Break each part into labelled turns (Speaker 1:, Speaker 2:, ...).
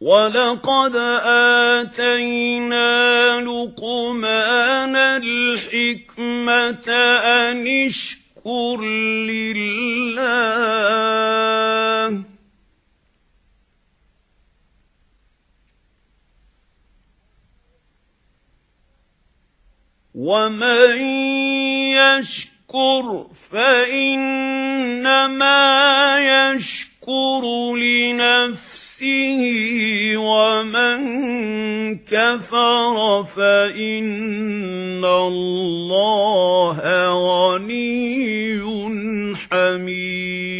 Speaker 1: وَلَقَدْ آتَيْنَا لُقْمَانَ الْحِكْمَةَ أَنِ اشْكُرْ لِلَّهِ وَمَن يَشْكُرْ فَإِنَّمَا يَشْكُرُ لِنَفْسِهِ وَمَن كَفَرَ فَإِنَّ اللَّهَ غَنِيٌّ حَمِيدٌ.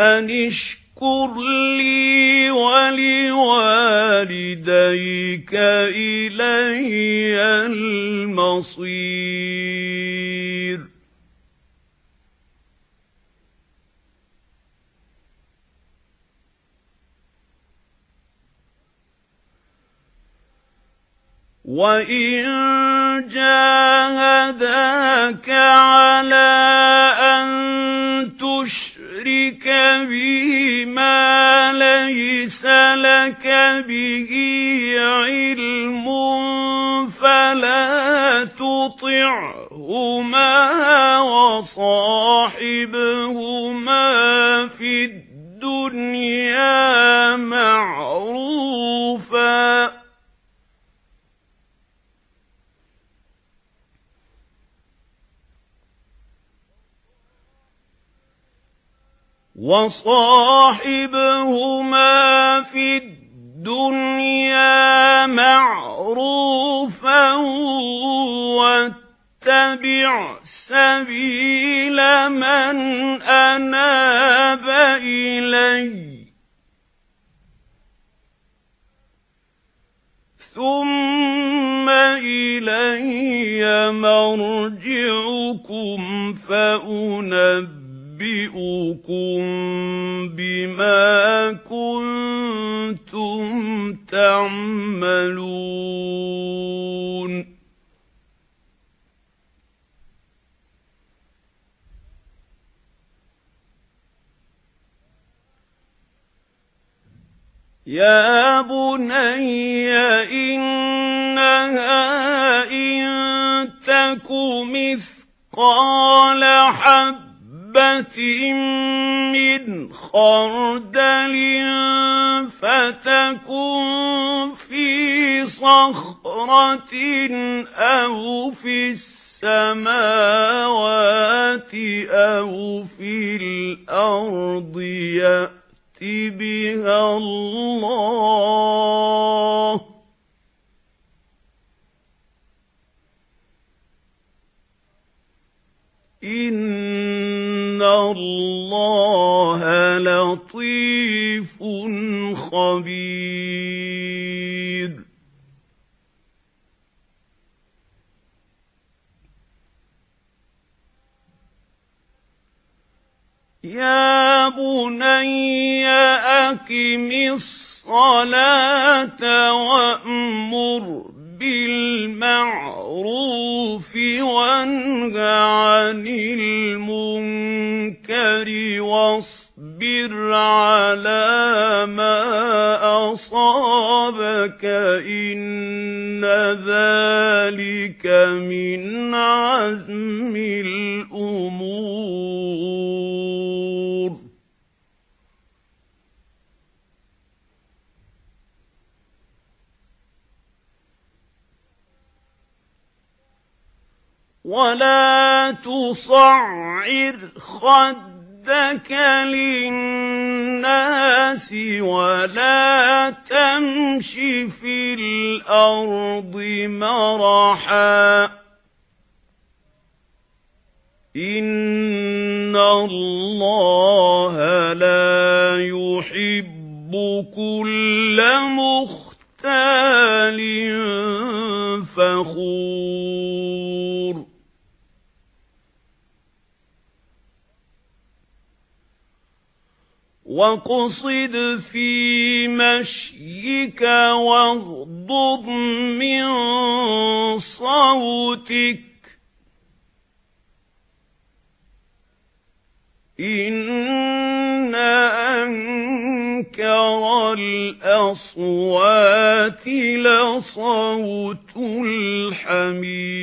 Speaker 1: أَنِ اشْكُرْ لِي وَلِوَالِدَيْكَ إِلَيَّ الْمَصِيرُ وَإِن جَاهَدَاكَ عَلَى أَن تُشْرِكَ بِي مَا لَيْسَ لَكَ بِهِ عِلْمٌ فَلَا تُطِعْهُمَا وَصَاحِبْهُمَا فِي الدُّنْيَا مَعْرُوفًا وَصَاحِبْهُمَا فِي الدُّنْيَا مَعْرُوفًا وَاتَّبِعْ سَبِيلَ مَنْ أَنَابَ إِلَيَّ. ثُمَّ إِلَيَّ مَرْجِعُكُمْ فَأُنَبِّئُكُم أُنَبِّئُكُم بِمَا كُنتُمْ تَعْمَلُونَ يَا بُنَيَّ إِنَّهَا إِن تَكُ مِثْقَالَ حَبَّةٍ حَبَّةٍ مِنْ خَرْدَلٍ فَتَكُنْ فِي صَخْرَةٍ أَوْ فِي السَّمَاوَاتِ أَوْ فِي الْأَرْضِ يَأْتِ بِهَا اللَّهُ. إِنَّ اللَّهَ لَطِيفٌ خَبِيرٌ يَا بُنَيَّ أَقِمِ الصلاة وأمر بالمعروف وانه عن المنكر واصبر ولا تصعر خدك للناس ولا تمش في الأرض مرحا إن الله لا يحب كل مختال فخور وَاقْصِدْ فِي مَشْيِكَ وَاغْضُضْ مِنْ صَوْتِكَ إِنَّ أَنكَرَ الْأَصْوَاتِ لَصَوْتُ الْحَمِيرِ